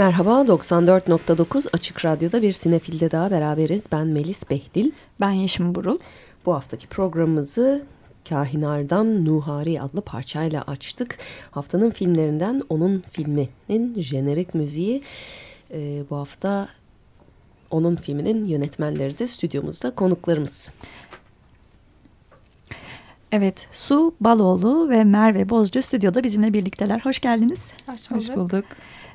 Merhaba 94.9 Açık Radyo'da bir sinefilde daha beraberiz. Ben Melis Behlil. Ben Yeşim Burul. Bu haftaki programımızı Kahinar'dan Nuhari adlı parçayla açtık. Haftanın filmlerinden onun filminin jenerik müziği. Ee, bu hafta onun filminin yönetmenleri de stüdyomuzda konuklarımız. Evet, Su Baloğlu ve Merve Bozcu stüdyoda bizimle birlikteler. Hoş geldiniz. Hoş bulduk. Hoş bulduk.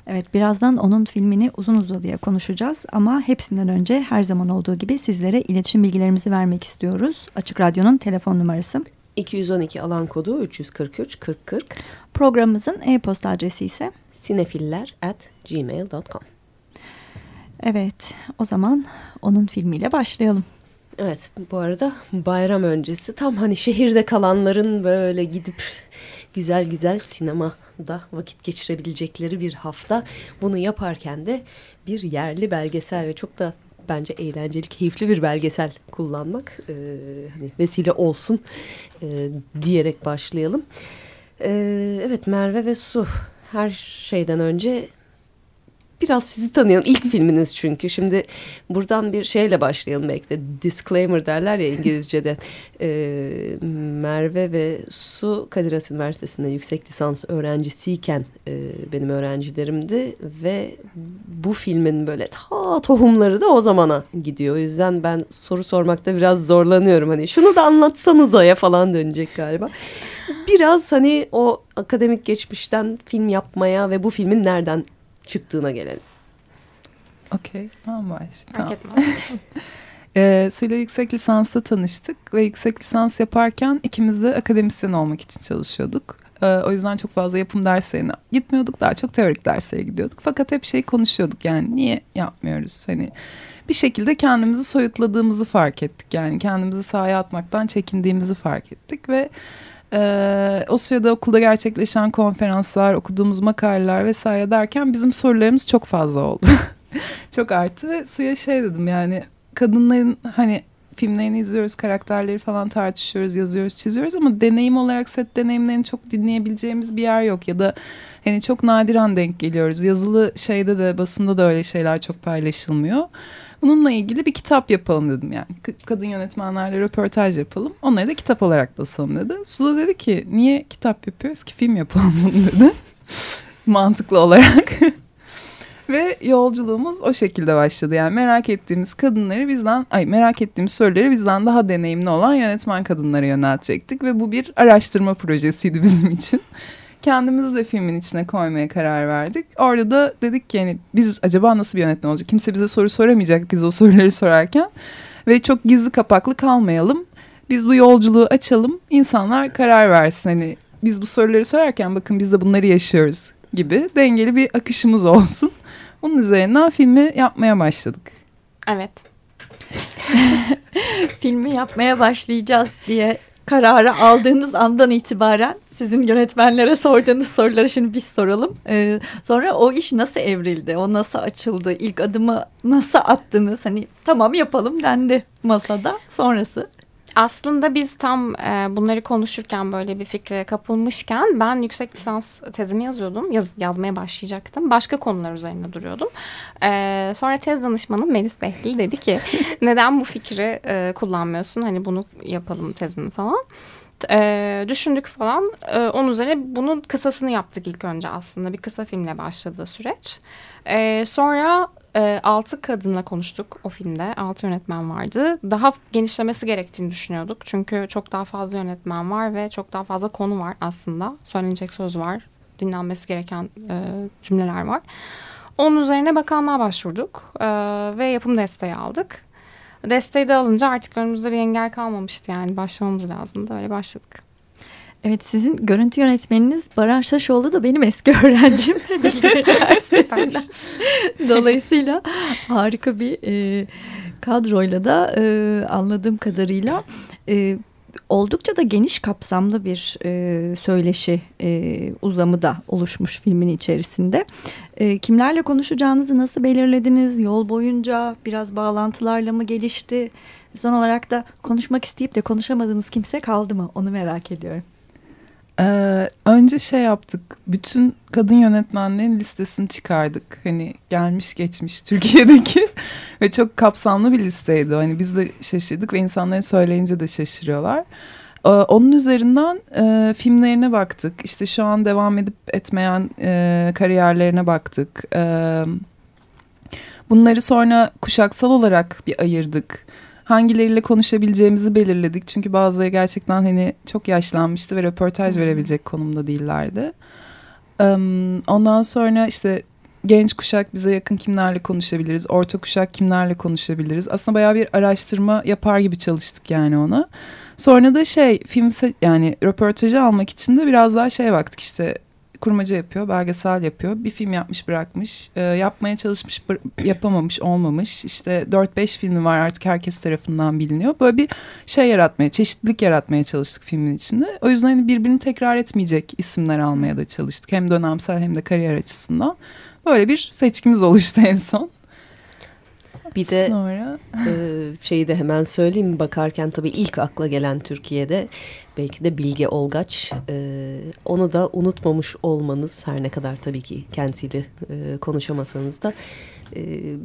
Evet, birazdan onun filmini uzun uzadıya konuşacağız ama hepsinden önce her zaman olduğu gibi sizlere iletişim bilgilerimizi vermek istiyoruz. Açık Radyo'nun telefon numarası 212 alan kodu 343 40 40. Programımızın e-posta adresi ise sinefiller at gmail.com. Evet, o zaman onun filmiyle başlayalım. Evet, bu arada bayram öncesi tam hani şehirde kalanların böyle gidip güzel güzel sinemada vakit geçirebilecekleri bir hafta. Bunu yaparken de bir yerli belgesel ve çok da bence eğlenceli, keyifli bir belgesel kullanmak e, hani vesile olsun e, diyerek başlayalım. E, evet Merve ve Su her şeyden önce biraz sizi tanıyalım. İlk filminiz çünkü. Şimdi buradan bir şeyle başlayalım belki de. Disclaimer derler ya İngilizce'de. Ee, Merve ve Su Kadir Has Üniversitesi'nde yüksek lisans öğrencisiyken e, benim öğrencilerimdi. Ve bu filmin böyle ta tohumları da o zamana gidiyor. O yüzden ben soru sormakta biraz zorlanıyorum. Hani şunu da anlatsanıza ya falan dönecek galiba. Biraz hani o akademik geçmişten film yapmaya ve bu filmin nereden çıktığına gelelim. Okey. Tamam başlayalım. Tamam. e, Suyla yüksek lisansta tanıştık ve yüksek lisans yaparken ikimiz de akademisyen olmak için çalışıyorduk. E, o yüzden çok fazla yapım derslerine gitmiyorduk. Daha çok teorik derslere gidiyorduk. Fakat hep şey konuşuyorduk yani niye yapmıyoruz? Hani bir şekilde kendimizi soyutladığımızı fark ettik. Yani kendimizi sahaya atmaktan çekindiğimizi fark ettik ve ee, o sırada okulda gerçekleşen konferanslar, okuduğumuz makaleler vesaire derken bizim sorularımız çok fazla oldu. çok arttı ve suya şey dedim yani kadınların hani filmlerini izliyoruz, karakterleri falan tartışıyoruz, yazıyoruz, çiziyoruz ama deneyim olarak set deneyimlerini çok dinleyebileceğimiz bir yer yok ya da hani çok nadiren denk geliyoruz. Yazılı şeyde de basında da öyle şeyler çok paylaşılmıyor. Bununla ilgili bir kitap yapalım dedim yani. Kadın yönetmenlerle röportaj yapalım. Onları da kitap olarak basalım dedi. Suda dedi ki niye kitap yapıyoruz ki film yapalım bunu dedi. Mantıklı olarak. Ve yolculuğumuz o şekilde başladı. Yani merak ettiğimiz kadınları bizden, ay merak ettiğimiz soruları bizden daha deneyimli olan yönetmen kadınlara yöneltecektik. Ve bu bir araştırma projesiydi bizim için kendimizi de filmin içine koymaya karar verdik. Orada da dedik ki yani biz acaba nasıl bir yönetmen olacak? Kimse bize soru soramayacak biz o soruları sorarken. Ve çok gizli kapaklı kalmayalım. Biz bu yolculuğu açalım. İnsanlar karar versin. Hani biz bu soruları sorarken bakın biz de bunları yaşıyoruz gibi dengeli bir akışımız olsun. Bunun üzerinden filmi yapmaya başladık. Evet. filmi yapmaya başlayacağız diye kararı aldığınız andan itibaren sizin yönetmenlere sorduğunuz soruları şimdi biz soralım. Ee, sonra o iş nasıl evrildi? O nasıl açıldı? İlk adımı nasıl attınız? Hani tamam yapalım dendi masada. Sonrası? Aslında biz tam e, bunları konuşurken böyle bir fikre kapılmışken ben yüksek lisans tezimi yazıyordum. Yaz, yazmaya başlayacaktım. Başka konular üzerine duruyordum. E, sonra tez danışmanım Melis Behlil dedi ki neden bu fikri e, kullanmıyorsun? Hani bunu yapalım tezini falan. E, düşündük falan. E, onun üzerine bunun kısasını yaptık ilk önce aslında. Bir kısa filmle başladı süreç. E, sonra e, altı kadınla konuştuk o filmde. Altı yönetmen vardı. Daha genişlemesi gerektiğini düşünüyorduk. Çünkü çok daha fazla yönetmen var ve çok daha fazla konu var aslında. Söylenecek söz var. Dinlenmesi gereken e, cümleler var. Onun üzerine bakanlığa başvurduk e, ve yapım desteği aldık. Desteği de alınca artık önümüzde bir engel kalmamıştı yani başlamamız lazımdı. Öyle başladık. Evet sizin görüntü yönetmeniniz Baran Şaşoğlu da benim eski öğrencim Üniversitesi'nden. Dolayısıyla harika bir e, kadroyla da e, anladığım kadarıyla e, oldukça da geniş kapsamlı bir e, söyleşi e, uzamı da oluşmuş filmin içerisinde. E, kimlerle konuşacağınızı nasıl belirlediniz? Yol boyunca biraz bağlantılarla mı gelişti? Son olarak da konuşmak isteyip de konuşamadığınız kimse kaldı mı? Onu merak ediyorum. Ee, önce şey yaptık. Bütün kadın yönetmenlerin listesini çıkardık. Hani gelmiş geçmiş Türkiye'deki ve çok kapsamlı bir listeydi. Hani biz de şaşırdık ve insanların söyleyince de şaşırıyorlar. Ee, onun üzerinden e, filmlerine baktık. İşte şu an devam edip etmeyen e, kariyerlerine baktık. E, bunları sonra kuşaksal olarak bir ayırdık hangileriyle konuşabileceğimizi belirledik. Çünkü bazıları gerçekten hani çok yaşlanmıştı ve röportaj verebilecek konumda değillerdi. Ondan sonra işte genç kuşak bize yakın kimlerle konuşabiliriz, orta kuşak kimlerle konuşabiliriz. Aslında bayağı bir araştırma yapar gibi çalıştık yani ona. Sonra da şey film yani röportajı almak için de biraz daha şey baktık işte kurmaca yapıyor, belgesel yapıyor. Bir film yapmış bırakmış, e, yapmaya çalışmış yapamamış olmamış. İşte 4-5 filmi var artık herkes tarafından biliniyor. Böyle bir şey yaratmaya, çeşitlilik yaratmaya çalıştık filmin içinde. O yüzden hani birbirini tekrar etmeyecek isimler almaya da çalıştık. Hem dönemsel hem de kariyer açısından. Böyle bir seçkimiz oluştu en son. Bir de Sonra... e, şeyi de hemen söyleyeyim bakarken tabii ilk akla gelen Türkiye'de belki de Bilge Olgaç. E, onu da unutmamış olmanız her ne kadar tabii ki kendisiyle e, konuşamasanız da e,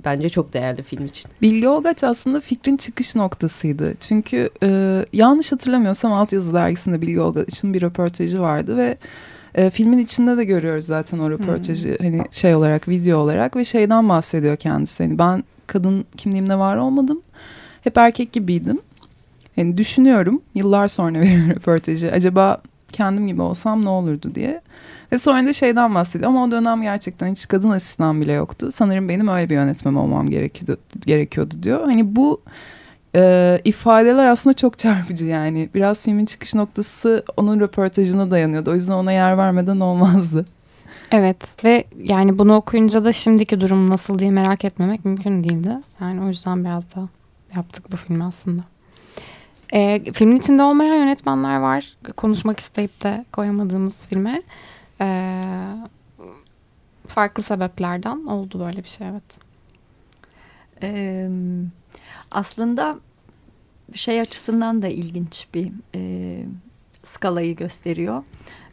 bence çok değerli film için. Bilge Olgaç aslında fikrin çıkış noktasıydı. Çünkü e, yanlış hatırlamıyorsam Altyazı dergisinde Bilge Olgaç'ın bir röportajı vardı ve e, filmin içinde de görüyoruz zaten o röportajı hmm. hani şey olarak video olarak ve şeyden bahsediyor kendisi. Hani ben kadın kimliğimle var olmadım. Hep erkek gibiydim. Yani düşünüyorum yıllar sonra veriyorum röportajı. Acaba kendim gibi olsam ne olurdu diye. Ve sonra da şeyden bahsediyor ama o dönem gerçekten hiç kadın asistan bile yoktu. Sanırım benim öyle bir yönetmem olmam gerekiyordu, gerekiyordu diyor. Hani bu e, ifadeler aslında çok çarpıcı yani. Biraz filmin çıkış noktası onun röportajına dayanıyordu. O yüzden ona yer vermeden olmazdı. Evet ve yani bunu okuyunca da şimdiki durum nasıl diye merak etmemek mümkün değildi. Yani o yüzden biraz da yaptık bu filmi aslında. Ee, filmin içinde olmayan yönetmenler var. Konuşmak isteyip de koyamadığımız filme. Ee, farklı sebeplerden oldu böyle bir şey evet. Ee, aslında şey açısından da ilginç bir e, skalayı gösteriyor.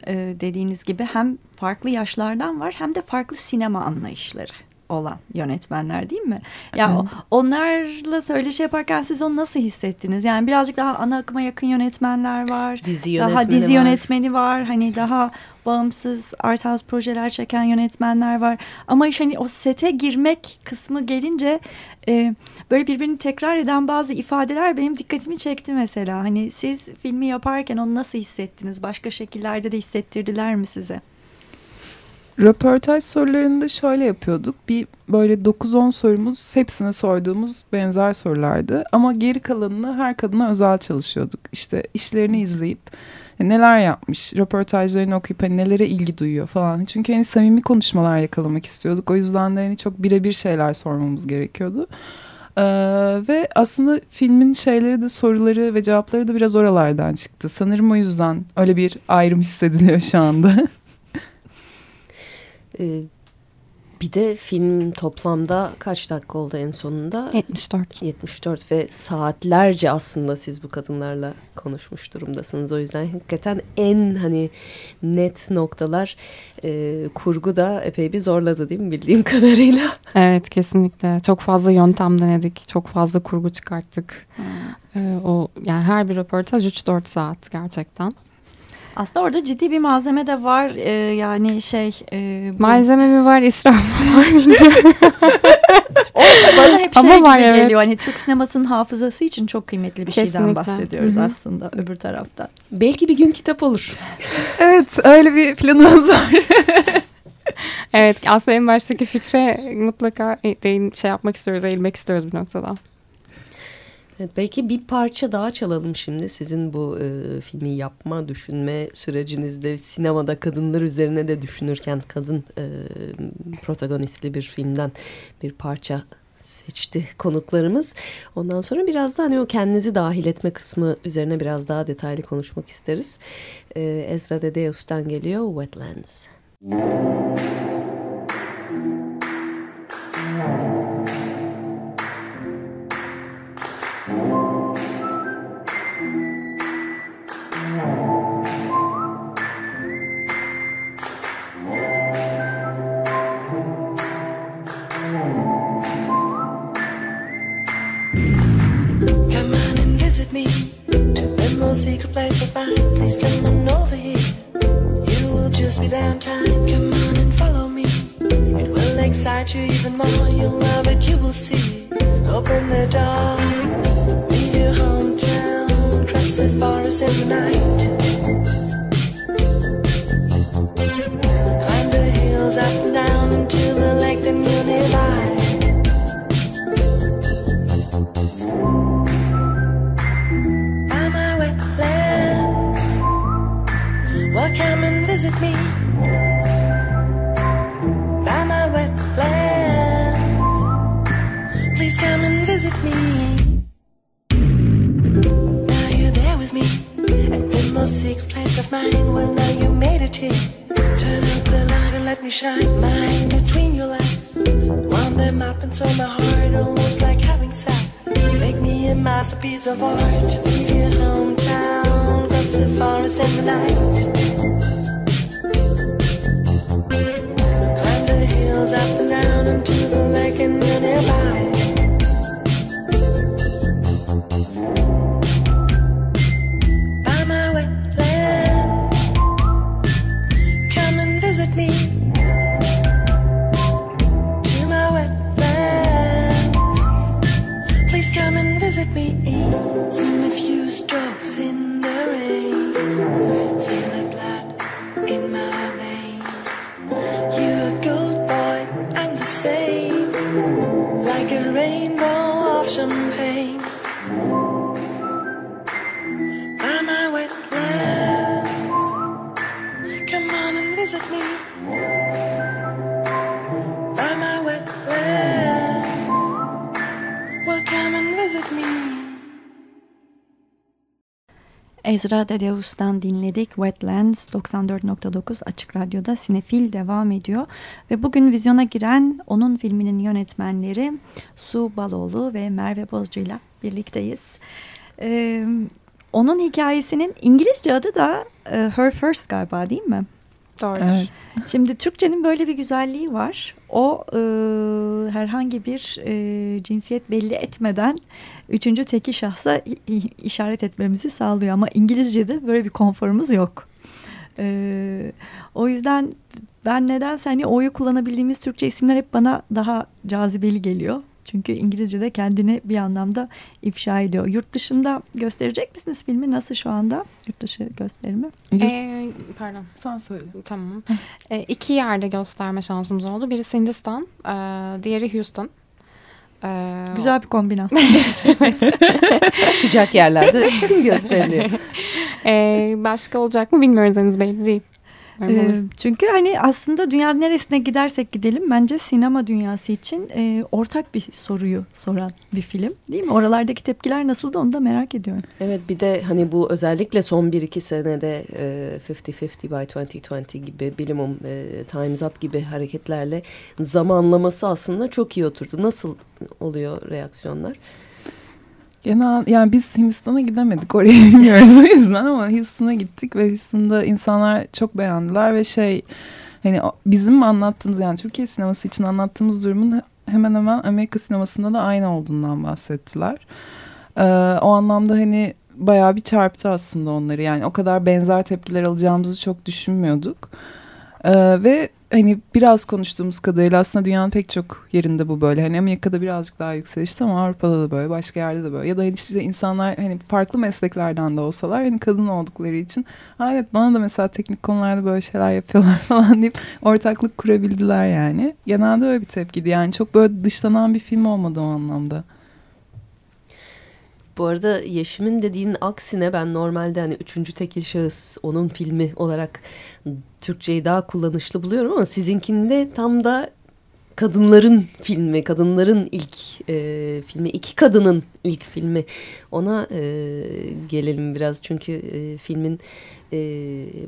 Ee, dediğiniz gibi hem farklı yaşlardan var hem de farklı sinema anlayışları olan yönetmenler değil mi? Ya yani onlarla söyleşi yaparken siz onu nasıl hissettiniz? Yani birazcık daha ana akıma yakın yönetmenler var. Dizi yönetmeni daha dizi var. yönetmeni var. Hani daha bağımsız art house projeler çeken yönetmenler var. Ama iş hani o sete girmek kısmı gelince e, böyle birbirini tekrar eden bazı ifadeler benim dikkatimi çekti mesela. Hani siz filmi yaparken onu nasıl hissettiniz? Başka şekillerde de hissettirdiler mi size? Röportaj sorularında şöyle yapıyorduk. Bir böyle 9-10 sorumuz hepsine sorduğumuz benzer sorulardı. Ama geri kalanını her kadına özel çalışıyorduk. İşte işlerini izleyip neler yapmış, röportajlarını okuyup hani nelere ilgi duyuyor falan. Çünkü hani samimi konuşmalar yakalamak istiyorduk. O yüzden de hani çok birebir şeyler sormamız gerekiyordu. Ee, ve aslında filmin şeyleri de soruları ve cevapları da biraz oralardan çıktı. Sanırım o yüzden öyle bir ayrım hissediliyor şu anda. Bir de film toplamda kaç dakika oldu en sonunda? 74. 74 ve saatlerce aslında siz bu kadınlarla konuşmuş durumdasınız. O yüzden hakikaten en hani net noktalar e, kurgu da epey bir zorladı değil mi bildiğim kadarıyla? Evet kesinlikle. Çok fazla yöntem denedik. Çok fazla kurgu çıkarttık. Hmm. Ee, o yani her bir röportaj 3-4 saat gerçekten. Aslında orada ciddi bir malzeme de var. Ee, yani şey... E, bu... Malzeme mi var, israf mı var o bana hep şey Ama gibi evet. geliyor. Hani Türk sinemasının hafızası için çok kıymetli bir Kesinlikle. şeyden bahsediyoruz Hı -hı. aslında öbür tarafta. Belki bir gün kitap olur. evet öyle bir planımız var. evet aslında en baştaki fikre mutlaka değin, şey yapmak istiyoruz, eğilmek istiyoruz bir noktada. Evet, belki bir parça daha çalalım şimdi. Sizin bu e, filmi yapma, düşünme sürecinizde sinemada kadınlar üzerine de düşünürken kadın e, protagonistli bir filmden bir parça seçti konuklarımız. Ondan sonra biraz da hani o kendinizi dahil etme kısmı üzerine biraz daha detaylı konuşmak isteriz. E, Ezra Dedeus'tan geliyor Wetlands. Ezra Dedeus'tan dinledik. Wetlands 94.9 Açık Radyo'da Sinefil devam ediyor. Ve bugün vizyona giren onun filminin yönetmenleri Su Baloğlu ve Merve Bozcu ile birlikteyiz. Ee, onun hikayesinin İngilizce adı da e, Her First galiba değil mi? Doğrudur. Evet. Şimdi Türkçenin böyle bir güzelliği var. O e, herhangi bir e, cinsiyet belli etmeden üçüncü teki şahsa işaret etmemizi sağlıyor. Ama İngilizce'de böyle bir konforumuz yok. E, o yüzden ben nedense hani o'yu kullanabildiğimiz Türkçe isimler hep bana daha cazibeli geliyor. Çünkü İngilizce'de kendini bir anlamda ifşa ediyor. Yurt dışında gösterecek misiniz filmi? Nasıl şu anda yurt dışı gösterimi? Ee, pardon. Sen söyle. Tamam. Ee, iki yerde gösterme şansımız oldu. Birisi Hindistan, e, diğeri Houston. Ee, Güzel bir kombinasyon. Sıcak yerlerde gösteriliyor. Ee, başka olacak mı bilmiyoruz henüz belli değil. Ee, çünkü hani aslında dünya neresine gidersek gidelim bence sinema dünyası için e, ortak bir soruyu soran bir film değil mi? Oralardaki tepkiler nasıldı onu da merak ediyorum. Evet bir de hani bu özellikle son 1-2 senede e, 50-50 by 2020 gibi bilimum e, Time's Up gibi hareketlerle zamanlaması aslında çok iyi oturdu. Nasıl oluyor reaksiyonlar? Genel yani biz Hindistan'a gidemedik oraya bilmiyoruz o yüzden ama Houston'a gittik ve Houston'da insanlar çok beğendiler ve şey hani bizim anlattığımız yani Türkiye sineması için anlattığımız durumun hemen hemen Amerika sinemasında da aynı olduğundan bahsettiler. Ee, o anlamda hani bayağı bir çarptı aslında onları yani o kadar benzer tepkiler alacağımızı çok düşünmüyorduk. Ee, ve hani biraz konuştuğumuz kadarıyla aslında dünyanın pek çok yerinde bu böyle. Hani Amerika'da birazcık daha yükselişti ama Avrupa'da da böyle, başka yerde de böyle. Ya da hani işte insanlar hani farklı mesleklerden de olsalar hani kadın oldukları için ha evet bana da mesela teknik konularda böyle şeyler yapıyorlar falan deyip ortaklık kurabildiler yani. Genelde öyle bir tepkiydi. Yani çok böyle dışlanan bir film olmadı o anlamda. Bu arada Yeşim'in dediğinin aksine ben normalde hani üçüncü tekil şahıs onun filmi olarak Türkçeyi daha kullanışlı buluyorum ama sizinkinde tam da kadınların filmi, kadınların ilk e, filmi, iki kadının ilk filmi. Ona e, gelelim biraz çünkü e, filmin e,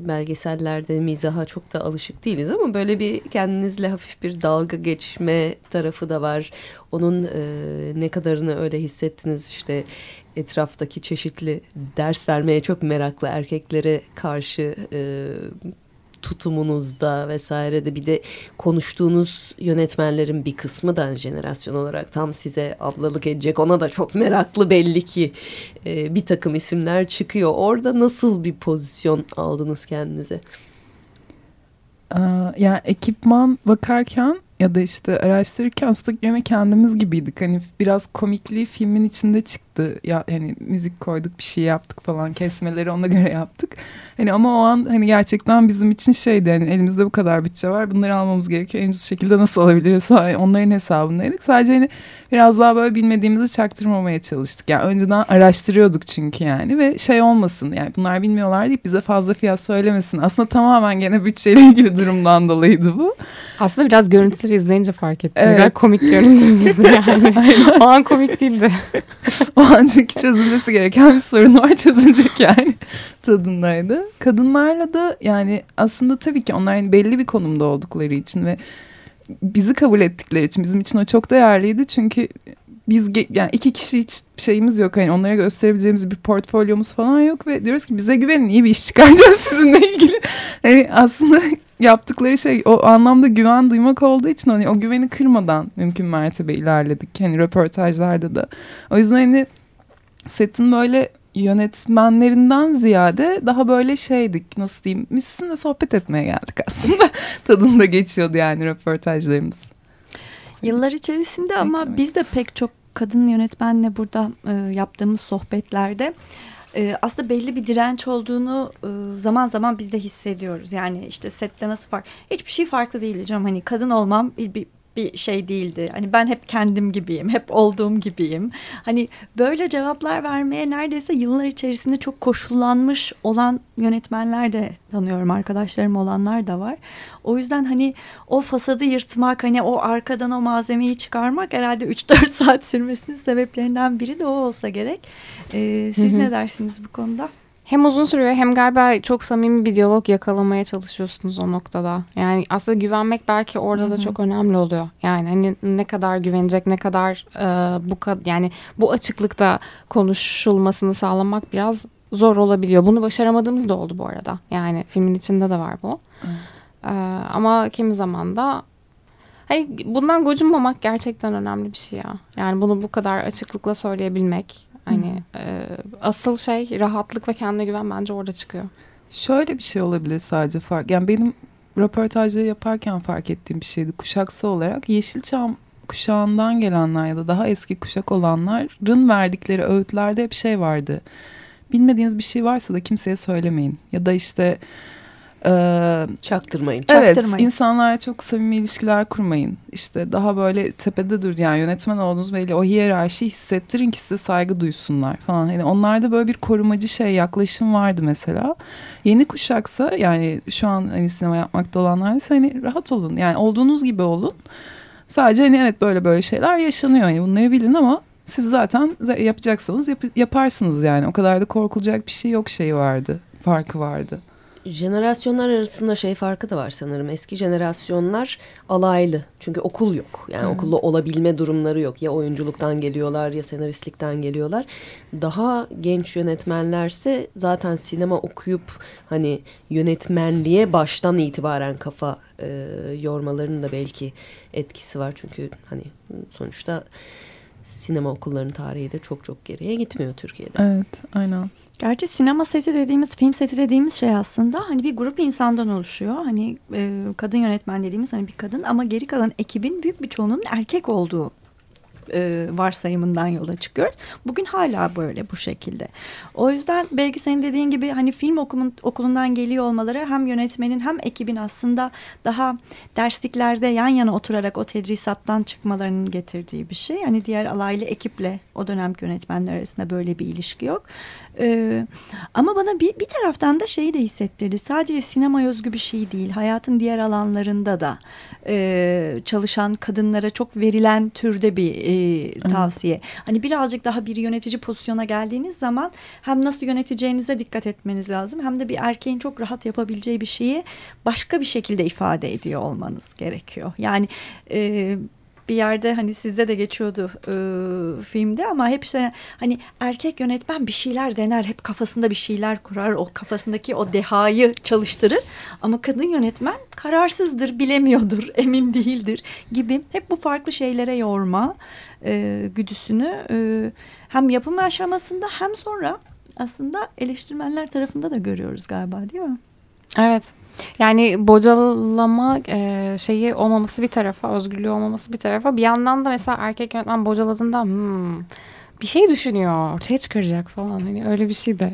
belgesellerde mizaha çok da alışık değiliz ama böyle bir kendinizle hafif bir dalga geçme tarafı da var. Onun e, ne kadarını öyle hissettiniz işte etraftaki çeşitli ders vermeye çok meraklı erkeklere karşı e, tutumunuzda vesaire de bir de konuştuğunuz yönetmenlerin bir kısmı da jenerasyon olarak tam size ablalık edecek ona da çok meraklı belli ki e, bir takım isimler çıkıyor. Orada nasıl bir pozisyon aldınız kendinize? Ee, yani ekipman bakarken ya da işte araştırırken aslında gene kendimiz gibiydik. Hani biraz komikliği filmin içinde çıktı. Ya hani müzik koyduk, bir şey yaptık falan. Kesmeleri ona göre yaptık. Hani ama o an hani gerçekten bizim için şeydi hani elimizde bu kadar bütçe var. Bunları almamız gerekiyor. En ucuz şekilde nasıl alabiliriz falan. Onların hesabındaydık. Sadece hani biraz daha böyle bilmediğimizi çaktırmamaya çalıştık. Yani önceden araştırıyorduk çünkü yani ve şey olmasın yani bunlar bilmiyorlar deyip bize fazla fiyat söylemesin. Aslında tamamen gene bütçeyle ilgili durumdan dolayıydı bu. Aslında biraz görüntüleri izleyince fark ettim. Evet. Komik görüntümüzdü yani. o an komik değildi. o çünkü çözülmesi gereken bir sorun var çözülecek yani tadındaydı. Kadınlarla da yani aslında tabii ki onlar belli bir konumda oldukları için ve bizi kabul ettikleri için bizim için o çok değerliydi. Çünkü biz yani iki kişi hiç şeyimiz yok hani onlara gösterebileceğimiz bir portfolyomuz falan yok ve diyoruz ki bize güvenin iyi bir iş çıkaracağız sizinle ilgili. Hani aslında yaptıkları şey o anlamda güven duymak olduğu için hani o güveni kırmadan mümkün mertebe ilerledik hani röportajlarda da. O yüzden hani setin böyle yönetmenlerinden ziyade daha böyle şeydik nasıl diyeyim biz sizinle sohbet etmeye geldik aslında tadında geçiyordu yani röportajlarımız. Yıllar içerisinde ama biz de pek çok kadın yönetmenle burada e, yaptığımız sohbetlerde e, aslında belli bir direnç olduğunu e, zaman zaman biz de hissediyoruz. Yani işte sette nasıl fark hiçbir şey farklı değil canım hani kadın olmam bir, bir bir şey değildi. Hani ben hep kendim gibiyim, hep olduğum gibiyim. Hani böyle cevaplar vermeye neredeyse yıllar içerisinde çok koşullanmış olan yönetmenler de tanıyorum. Arkadaşlarım olanlar da var. O yüzden hani o fasadı yırtmak, hani o arkadan o malzemeyi çıkarmak herhalde 3-4 saat sürmesinin sebeplerinden biri de o olsa gerek. Ee, siz hı hı. ne dersiniz bu konuda? Hem uzun sürüyor hem galiba çok samimi bir diyalog yakalamaya çalışıyorsunuz o noktada. Yani aslında güvenmek belki orada Hı-hı. da çok önemli oluyor. Yani hani ne kadar güvenecek, ne kadar e, bu yani bu açıklıkta konuşulmasını sağlamak biraz zor olabiliyor. Bunu başaramadığımız da oldu bu arada. Yani filmin içinde de var bu. Ee, ama kimi zaman da hani bundan gocunmamak gerçekten önemli bir şey ya. Yani bunu bu kadar açıklıkla söyleyebilmek Hani e, asıl şey rahatlık ve kendine güven bence orada çıkıyor. Şöyle bir şey olabilir sadece fark. Yani benim röportajları yaparken fark ettiğim bir şeydi. Kuşaksı olarak Yeşilçam kuşağından gelenler ya da daha eski kuşak olanların verdikleri öğütlerde hep şey vardı. Bilmediğiniz bir şey varsa da kimseye söylemeyin. Ya da işte ee, Çaktırmayın. Evet Çaktırmayın. insanlarla çok samimi ilişkiler kurmayın. İşte daha böyle tepede dur yani yönetmen olduğunuz belli o hiyerarşi hissettirin ki size saygı duysunlar falan. Hani onlarda böyle bir korumacı şey yaklaşım vardı mesela. Yeni kuşaksa yani şu an hani sinema yapmakta olanlar ise hani rahat olun. Yani olduğunuz gibi olun. Sadece hani evet böyle böyle şeyler yaşanıyor. Yani bunları bilin ama siz zaten yapacaksanız yap, yaparsınız yani. O kadar da korkulacak bir şey yok şey vardı. Farkı vardı jenerasyonlar arasında şey farkı da var sanırım. Eski jenerasyonlar alaylı. Çünkü okul yok. Yani hmm. okulda olabilme durumları yok. Ya oyunculuktan geliyorlar ya senaristlikten geliyorlar. Daha genç yönetmenlerse zaten sinema okuyup hani yönetmenliğe baştan itibaren kafa e, yormalarının da belki etkisi var. Çünkü hani sonuçta sinema okullarının tarihi de çok çok geriye gitmiyor Türkiye'de. Evet, aynen. Gerçi sinema seti dediğimiz, film seti dediğimiz şey aslında hani bir grup insandan oluşuyor. Hani e, kadın yönetmen dediğimiz hani bir kadın ama geri kalan ekibin büyük bir çoğunun erkek olduğu e, varsayımından yola çıkıyoruz. Bugün hala böyle bu şekilde. O yüzden belki senin dediğin gibi hani film okumun, okulundan geliyor olmaları hem yönetmenin hem ekibin aslında daha dersliklerde yan yana oturarak o tedrisattan çıkmalarının getirdiği bir şey. Yani diğer alaylı ekiple o dönem yönetmenler arasında böyle bir ilişki yok. Ee, ama bana bir, bir taraftan da şeyi de hissettirdi. Sadece sinema özgü bir şey değil. Hayatın diğer alanlarında da e, çalışan kadınlara çok verilen türde bir e, tavsiye. Evet. Hani birazcık daha bir yönetici pozisyona geldiğiniz zaman hem nasıl yöneteceğinize dikkat etmeniz lazım. Hem de bir erkeğin çok rahat yapabileceği bir şeyi başka bir şekilde ifade ediyor olmanız gerekiyor. Yani e, bir yerde hani sizde de geçiyordu e, filmde ama hep işte hani erkek yönetmen bir şeyler dener hep kafasında bir şeyler kurar o kafasındaki o dehayı çalıştırır ama kadın yönetmen kararsızdır bilemiyordur emin değildir gibi hep bu farklı şeylere yorma e, güdüsünü e, hem yapım aşamasında hem sonra aslında eleştirmenler tarafında da görüyoruz galiba değil mi? Evet. Yani bocalama e, şeyi olmaması bir tarafa, özgürlüğü olmaması bir tarafa. Bir yandan da mesela erkek yönetmen bocaladığında hmm, bir şey düşünüyor, ortaya çıkaracak falan. Hani öyle bir şey de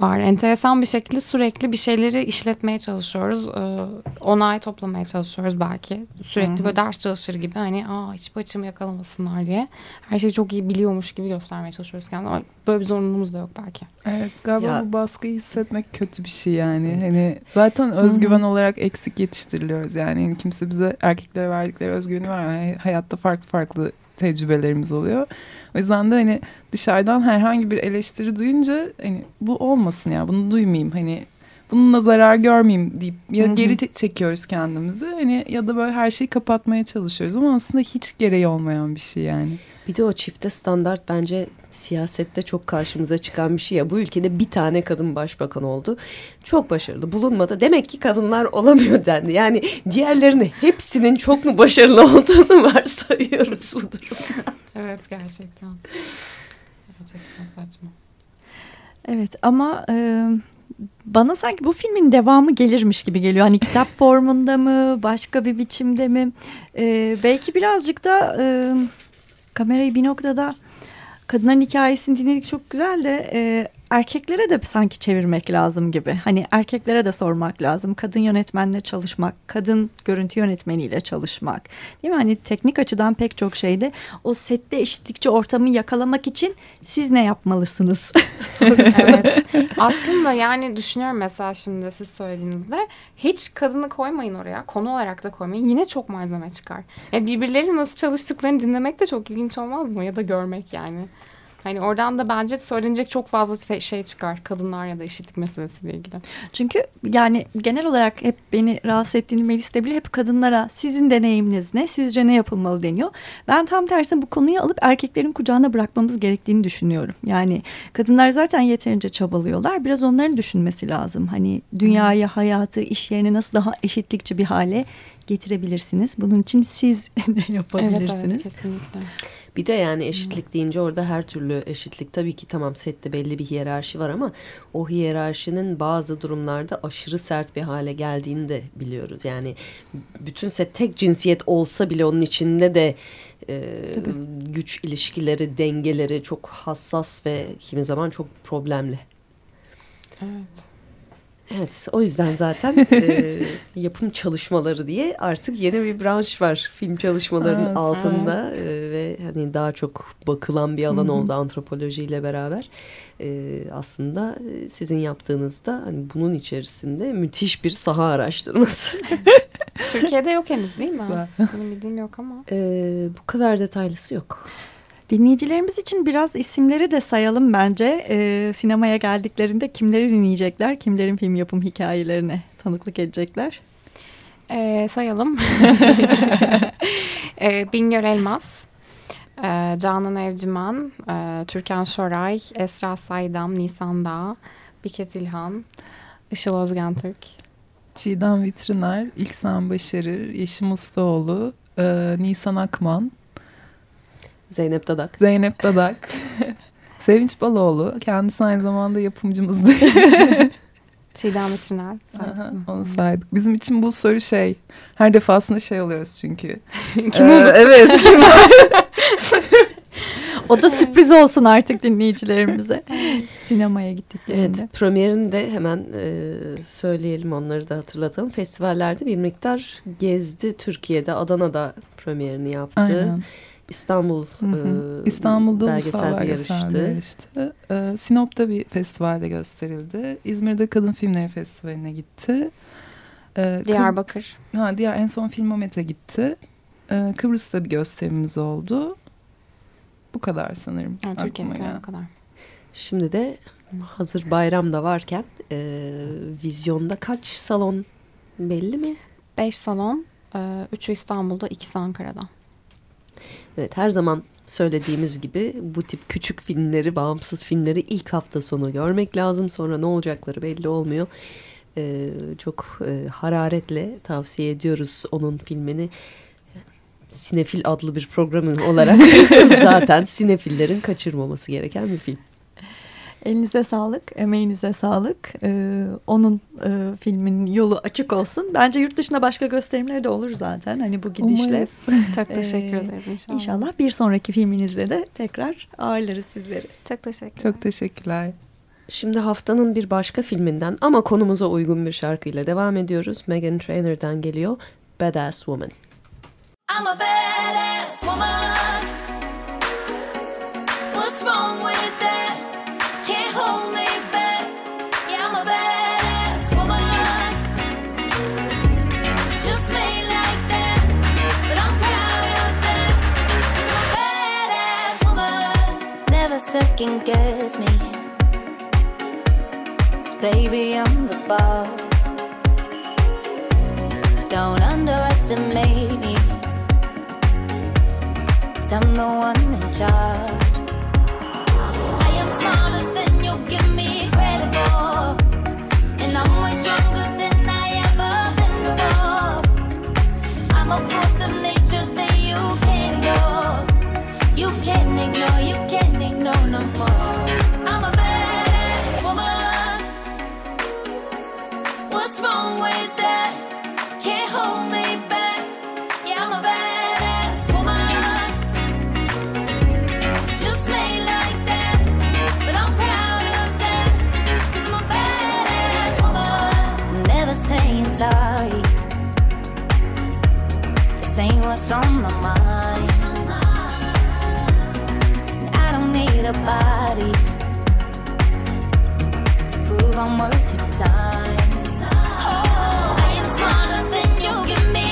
var. Enteresan bir şekilde sürekli bir şeyleri işletmeye çalışıyoruz. Ee, onay toplamaya çalışıyoruz belki. Sürekli böyle ders çalışır gibi hani aa hiç açımı yakalamasınlar diye. Her şeyi çok iyi biliyormuş gibi göstermeye çalışıyoruz kendimizi. Ama böyle bir zorunluluğumuz da yok belki. Evet galiba Ya- bu baskıyı hissetmek kötü bir şey yani. Hani zaten özgüven olarak eksik yetiştiriliyoruz yani. Hani kimse bize erkeklere verdikleri özgüveni var. Yani hayatta farklı farklı tecrübelerimiz oluyor. O yüzden de hani dışarıdan herhangi bir eleştiri duyunca hani bu olmasın ya bunu duymayayım hani bununla zarar görmeyeyim deyip ya Hı hı. geri çe- çekiyoruz kendimizi hani ya da böyle her şeyi kapatmaya çalışıyoruz ama aslında hiç gereği olmayan bir şey yani. Bir de o çifte standart bence siyasette çok karşımıza çıkan bir şey ya. Bu ülkede bir tane kadın başbakan oldu. Çok başarılı bulunmadı. Demek ki kadınlar olamıyor dendi. Yani diğerlerinin hepsinin çok mu başarılı olduğunu varsayıyoruz bu durumda. Evet gerçekten. Gerçekten saçma. Evet ama e, bana sanki bu filmin devamı gelirmiş gibi geliyor. Hani kitap formunda mı, başka bir biçimde mi? E, belki birazcık da e, kamerayı bir noktada kadınların hikayesini dinledik çok güzel de e, erkeklere de sanki çevirmek lazım gibi. Hani erkeklere de sormak lazım. Kadın yönetmenle çalışmak, kadın görüntü yönetmeniyle çalışmak. Değil mi? Hani teknik açıdan pek çok şeyde o sette eşitlikçi ortamı yakalamak için siz ne yapmalısınız? evet. Aslında yani düşünüyorum mesela şimdi siz söylediğinizde hiç kadını koymayın oraya. Konu olarak da koymayın. Yine çok malzeme çıkar. E birbirleri nasıl çalıştıklarını dinlemek de çok ilginç olmaz mı? Ya da görmek yani. Hani oradan da bence söylenecek çok fazla şey çıkar. Kadınlar ya da eşitlik meselesiyle ilgili. Çünkü yani genel olarak hep beni rahatsız ettiğini Melis de bile hep kadınlara sizin deneyiminiz ne, sizce ne yapılmalı deniyor. Ben tam tersine bu konuyu alıp erkeklerin kucağına bırakmamız gerektiğini düşünüyorum. Yani kadınlar zaten yeterince çabalıyorlar. Biraz onların düşünmesi lazım. Hani dünyayı, hayatı, iş yerini nasıl daha eşitlikçi bir hale getirebilirsiniz. Bunun için siz ne Evet yapabilirsiniz? evet kesinlikle. Bir de yani eşitlik deyince orada her türlü eşitlik tabii ki tamam sette belli bir hiyerarşi var ama o hiyerarşinin bazı durumlarda aşırı sert bir hale geldiğini de biliyoruz. Yani bütün set tek cinsiyet olsa bile onun içinde de e, Tabii. güç ilişkileri, dengeleri çok hassas ve kimi zaman çok problemli. Evet. Evet o yüzden zaten e, yapım çalışmaları diye artık yeni bir branş var film çalışmalarının Evet, altında e, ve hani daha çok bakılan bir alan Hı hı. oldu antropolojiyle beraber. E, aslında e, sizin yaptığınızda hani bunun içerisinde müthiş bir saha araştırması. Türkiye'de yok henüz değil mi? Benim bildiğim yok ama. E, bu kadar detaylısı yok. Dinleyicilerimiz için biraz isimleri de sayalım bence. Ee, sinemaya geldiklerinde kimleri dinleyecekler, kimlerin film yapım hikayelerine tanıklık edecekler. Ee, sayalım. ee, Bingöl Elmas, e, Canan Evcimen, e, Türkan Şoray, Esra Saydam, Nisan Dağ, Biket İlhan, Işıl Özgen Türk. Çiğdem Vitriner, İlksen Başarır, Yeşim Ustaoğlu, e, Nisan Akman, Zeynep Dadak. Zeynep Dadak, Sevinç Baloğlu. Kendisi aynı zamanda yapımcımızdı. Çiğdem saydım. Onu saydık. Bizim için bu soru şey. Her defasında şey oluyoruz çünkü. Kim Ee? Evet. Kim O da sürpriz olsun artık dinleyicilerimize. Sinemaya gittiklerinde. Evet, premierini de hemen e, söyleyelim onları da hatırlatalım. Festivallerde bir miktar gezdi Türkiye'de, Adana'da premierini yaptı. Aynen. İstanbul Hı hı. e, İstanbul'da belgeselde belgeselde yarıştı. yarıştı. Ee, Sinop'ta bir festivalde gösterildi. İzmir'de Kadın Filmleri Festivali'ne gitti. Kıb- Diyarbakır. Ha, diğer en son Filmomet'e gitti. Ee, Kıbrıs'ta bir gösterimiz oldu. Bu kadar sanırım. Ha, Türkiye'de o kadar. Şimdi de hazır bayram da varken e, vizyonda kaç salon belli mi? Beş salon, e, üçü İstanbul'da, ikisi Ankara'da. Evet her zaman söylediğimiz gibi bu tip küçük filmleri, bağımsız filmleri ilk hafta sonu görmek lazım. Sonra ne olacakları belli olmuyor. Ee, çok e, hararetle tavsiye ediyoruz onun filmini. Sinefil adlı bir programın olarak zaten sinefillerin kaçırmaması gereken bir film. Elinize sağlık, emeğinize sağlık. Ee, onun e, filmin yolu açık olsun. Bence yurt dışında başka gösterimleri de olur zaten. Hani bu gidişle. Çok teşekkür Ee, ederim inşallah. İnşallah bir sonraki filminizle de tekrar ağırlarız sizleri. Çok teşekkür Çok teşekkürler. Şimdi haftanın bir başka filminden ama konumuza uygun bir şarkıyla devam ediyoruz. Megan Trainor'dan geliyor Badass Woman. I'm a badass woman. What's wrong with that? Second guess me. 'Cause baby, I'm the boss. Don't underestimate me. Cause I'm the one in charge. What's on my mind. And I don't need a body to prove I'm worth your time. Oh, I am smarter than you give me.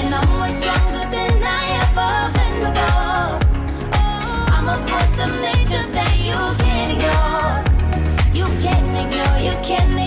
And I'm stronger than I ever before. Oh, I'm a force of nature that you can't ignore. You can't ignore, you can't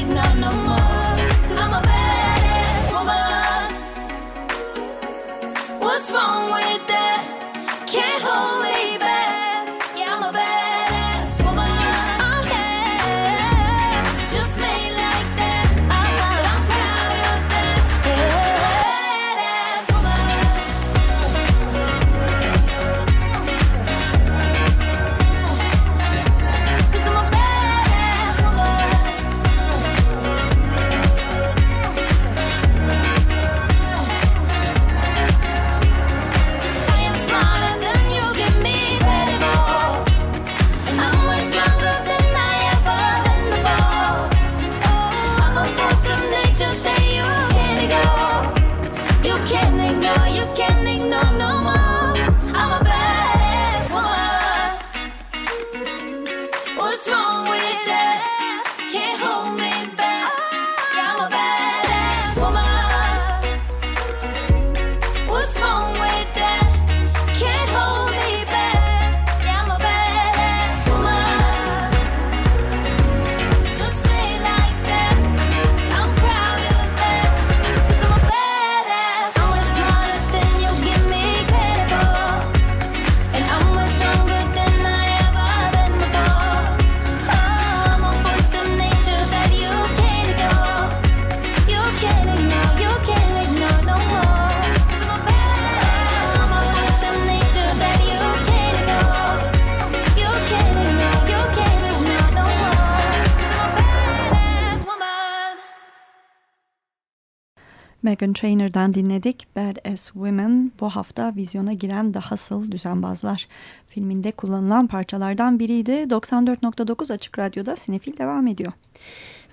Megan Trainor'dan dinledik. Badass Women bu hafta vizyona giren Hustle Düzenbazlar filminde kullanılan parçalardan biriydi. 94.9 Açık Radyo'da Sinefil devam ediyor.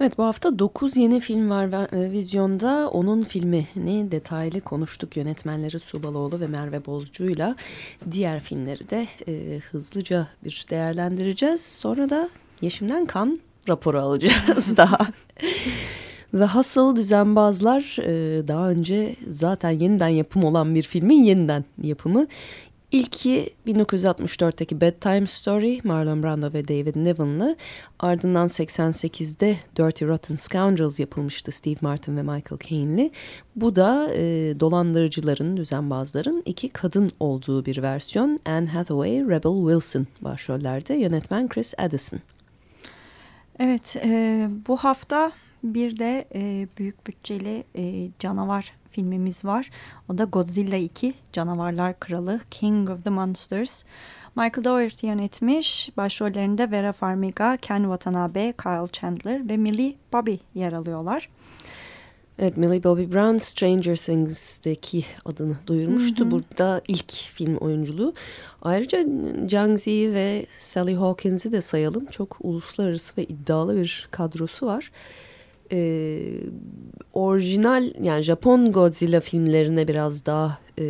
Evet bu hafta 9 yeni film var e, vizyonda. Onun filmini detaylı konuştuk yönetmenleri Su Baloğlu ve Merve Bozcu'yla. Diğer filmleri de e, hızlıca bir değerlendireceğiz. Sonra da Yeşim'den kan raporu alacağız daha. The Hustle Düzenbazlar e, daha önce zaten yeniden yapım olan bir filmin yeniden yapımı. İlki 1964'teki Bedtime Story Marlon Brando ve David Niven'lı. Ardından 88'de Dirty Rotten Scoundrels yapılmıştı Steve Martin ve Michael Caine'li. Bu da e, dolandırıcıların, düzenbazların iki kadın olduğu bir versiyon. Anne Hathaway, Rebel Wilson başrollerde. Yönetmen Chris Addison. Evet e, bu hafta bir de e, büyük bütçeli e, canavar filmimiz var. O da Godzilla 2 Canavarlar Kralı King of the Monsters. Michael Dougherty yönetmiş. Başrollerinde Vera Farmiga, Ken Watanabe, Kyle Chandler ve Millie Bobby yer alıyorlar. Evet Millie Bobby Brown Stranger Things'teki adını duyurmuştu. Hı hı. Burada ilk film oyunculuğu. Ayrıca Zhang Zi ve Sally Hawkins'i de sayalım. Çok uluslararası ve iddialı bir kadrosu var. Ee, orijinal yani Japon Godzilla filmlerine biraz daha e,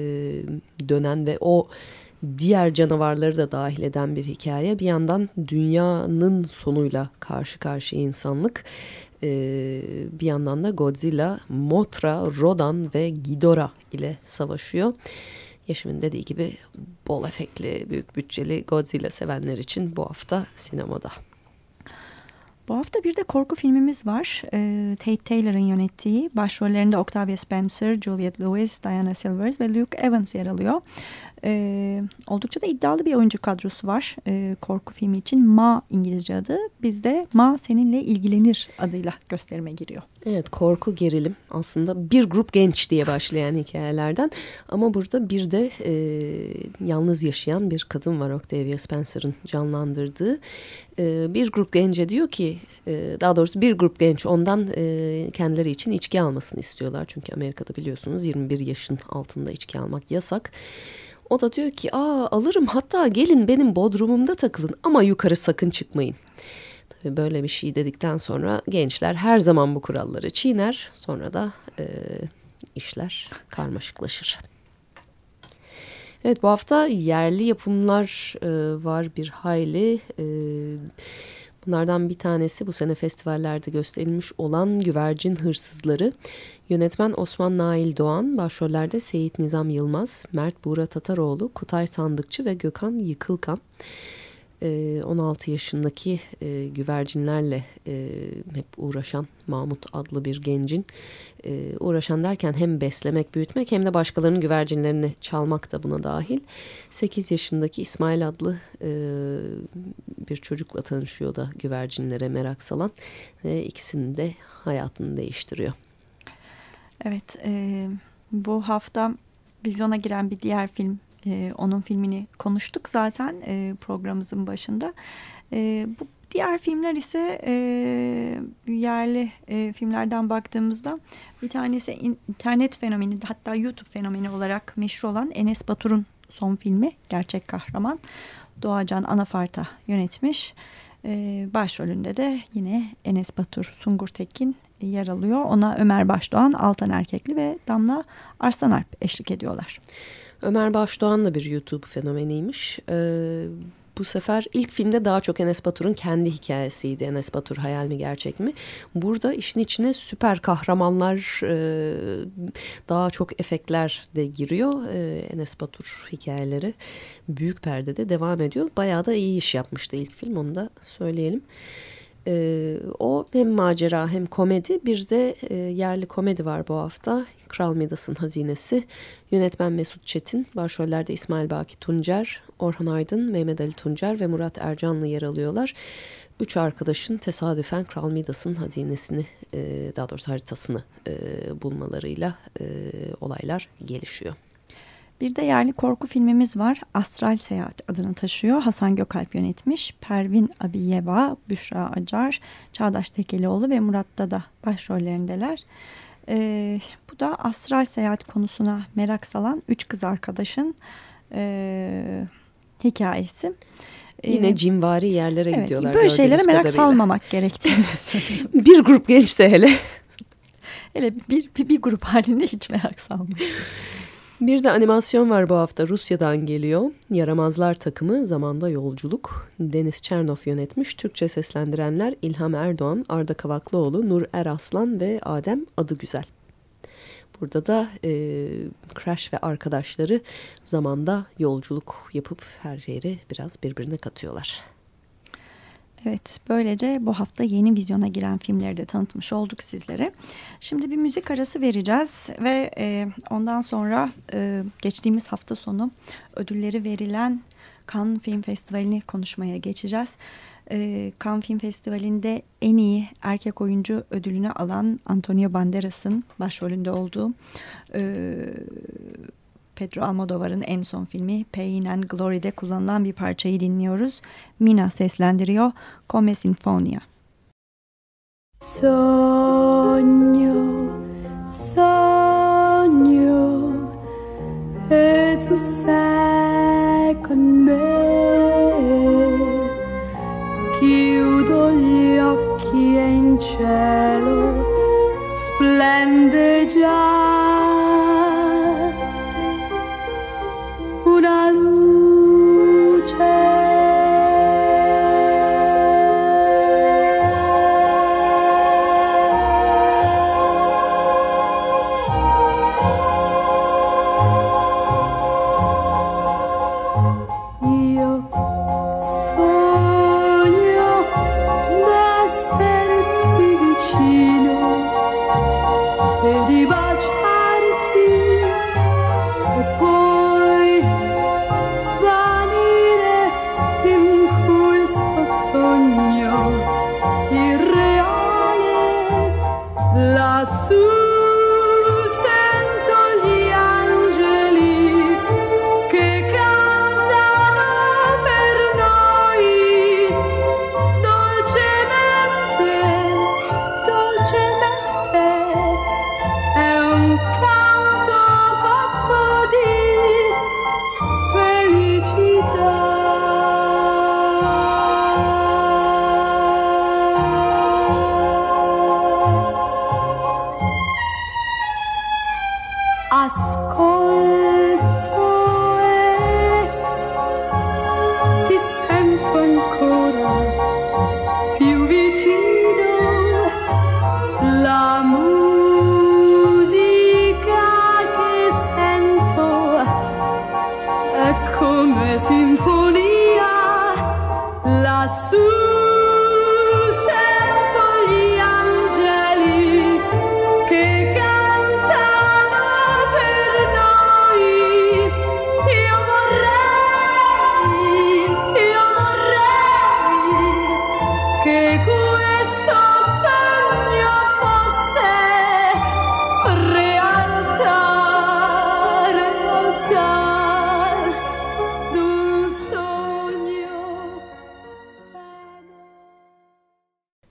dönen ve o diğer canavarları da dahil eden bir hikaye. Bir yandan dünyanın sonuyla karşı karşıya insanlık. Ee, bir yandan da Godzilla, Mothra, Rodan ve Ghidorah ile savaşıyor. Yaşımın dediği gibi bol efektli, büyük bütçeli Godzilla sevenler için bu hafta sinemada. Bu hafta bir de korku filmimiz var. Ee, Tate Taylor'ın yönettiği. Başrollerinde Octavia Spencer, Juliette Lewis, Diana Silvers ve Luke Evans yer alıyor. Ee, oldukça da iddialı bir oyuncu kadrosu var ee, korku filmi için. Ma İngilizce adı. Bizde Ma seninle ilgilenir adıyla gösterime giriyor. Evet korku gerilim aslında bir grup genç diye başlayan hikayelerden. Ama burada bir de e, yalnız yaşayan bir kadın var Octavia Spencer'ın canlandırdığı. E, bir grup gence diyor ki e, daha doğrusu bir grup genç ondan e, kendileri için içki almasını istiyorlar. Çünkü Amerika'da biliyorsunuz 21 yaşın altında içki almak yasak. O da diyor ki aa alırım hatta gelin benim bodrumumda takılın ama yukarı sakın çıkmayın. Tabii böyle bir şey dedikten sonra gençler her zaman bu kuralları çiğner. Sonra da e, işler karmaşıklaşır. Evet bu hafta yerli yapımlar e, var bir hayli. E, bunlardan bir tanesi bu sene festivallerde gösterilmiş olan Güvercin Hırsızları. Yönetmen Osman Nail Doğan, başrollerde Seyit Nizam Yılmaz, Mert Buğra Tataroğlu, Kutay Sandıkçı ve Gökhan Yıkılkan. 16 yaşındaki e, güvercinlerle e, hep uğraşan Mahmut adlı bir gencin e, uğraşan derken hem beslemek, büyütmek hem de başkalarının güvercinlerini çalmak da buna dahil. 8 yaşındaki İsmail adlı bir çocukla tanışıyor da güvercinlere merak salan ve ikisinin de hayatını değiştiriyor. Evet, e, bu hafta vizyona giren bir diğer film, e, onun filmini konuştuk zaten e, programımızın başında. E, bu diğer filmler ise e, yerli e, filmlerden baktığımızda bir tanesi internet fenomeni hatta YouTube fenomeni olarak meşhur olan Enes Batur'un son filmi Gerçek Kahraman. Doğacan Anafarta yönetmiş. Ee, başrolünde de yine Enes Batur, Sungur Tekin yer alıyor. Ona Ömer Başdoğan, Altan Erkekli ve Damla Arslanalp eşlik ediyorlar. Ömer Başdoğan da bir YouTube fenomeniymiş. Ee, bu sefer ilk filmde daha çok Enes Batur'un kendi hikayesiydi. Enes Batur hayal mi gerçek mi? Burada işin içine süper kahramanlar e, daha çok efektler de giriyor. E, Enes Batur hikayeleri büyük perdede devam ediyor. Bayağı da iyi iş yapmıştı ilk film onu da söyleyelim. E, o hem macera hem komedi bir de e, yerli komedi var bu hafta. Kral Midas'ın Hazinesi. Yönetmen Mesut Çetin. Başrollerde İsmail Baki Tuncer, Orhan Aydın, Mehmet Ali Tuncer ve Murat Ercanlı yer alıyorlar. Üç arkadaşın tesadüfen Kral Midas'ın hazinesini, e, daha doğrusu haritasını e, bulmalarıyla e, olaylar gelişiyor. Bir de yerli korku filmimiz var. Astral Seyahat adını taşıyor. Hasan Gökalp yönetmiş. Pervin Abiyeva, Büşra Acar, Çağdaş Tekelioğlu ve Murat Dada başrollerindeler. Ee, bu da astral seyahat konusuna merak salan üç kız arkadaşın e, hikayesi. Yine cimvari yerlere evet, gidiyorlar. Böyle şeylere merak kadarıyla. salmamak gerektiğini bir grup genç de hele. Hele bir, bir, bir grup halinde hiç merak salmıyor. Bir de animasyon var bu hafta Rusya'dan geliyor. Yaramazlar takımı zamanda yolculuk. Deniz Çernov yönetmiş. Türkçe seslendirenler İlham Erdoğan, Arda Kavaklıoğlu, Nur Eraslan ve Adem Adıgüzel. Burada da e, Crash ve arkadaşları zamanda yolculuk yapıp her yeri biraz birbirine katıyorlar. Evet, böylece bu hafta yeni vizyona giren filmleri de tanıtmış olduk sizlere. Şimdi bir müzik arası vereceğiz ve e, ondan sonra e, geçtiğimiz hafta sonu ödülleri verilen Cannes Film Festivali'ni konuşmaya geçeceğiz. E, Cannes Film Festivali'nde en iyi erkek oyuncu ödülünü alan Antonio Banderas'ın başrolünde olduğu e, Pedro Almodovar'ın en son filmi Pain and Glory'de kullanılan bir parçayı dinliyoruz. Mina seslendiriyor Come Sinfonia. Sogno, sogno, e tu sei con me. Chiudo gli occhi e in cielo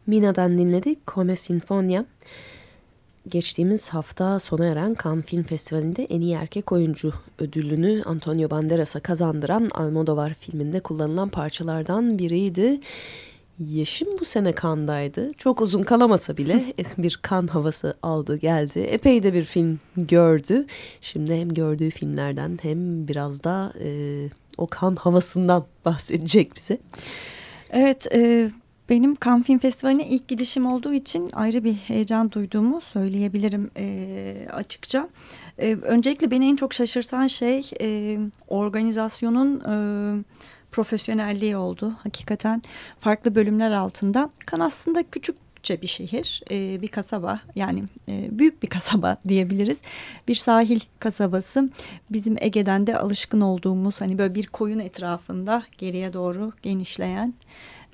Mina'dan dinledik Come Sinfonia. Geçtiğimiz hafta sona eren Cannes Film Festivali'nde en iyi erkek oyuncu ödülünü Antonio Banderas'a kazandıran Almodovar filminde kullanılan parçalardan biriydi. Yeşim bu sene Cannes'daydı. Çok uzun kalamasa bile bir kan havası aldı geldi. Epey de bir film gördü. Şimdi hem gördüğü filmlerden hem biraz da e, o kan havasından bahsedecek bize. Evet, e, benim Cannes Film Festivali'ne ilk gidişim olduğu için ayrı bir heyecan duyduğumu söyleyebilirim e, açıkça. E, öncelikle beni en çok şaşırtan şey e, organizasyonun e, profesyonelliği oldu. Hakikaten farklı bölümler altında. Kan aslında küçükçe bir şehir, e, bir kasaba yani e, büyük bir kasaba diyebiliriz. Bir sahil kasabası bizim Ege'den de alışkın olduğumuz hani böyle bir koyun etrafında geriye doğru genişleyen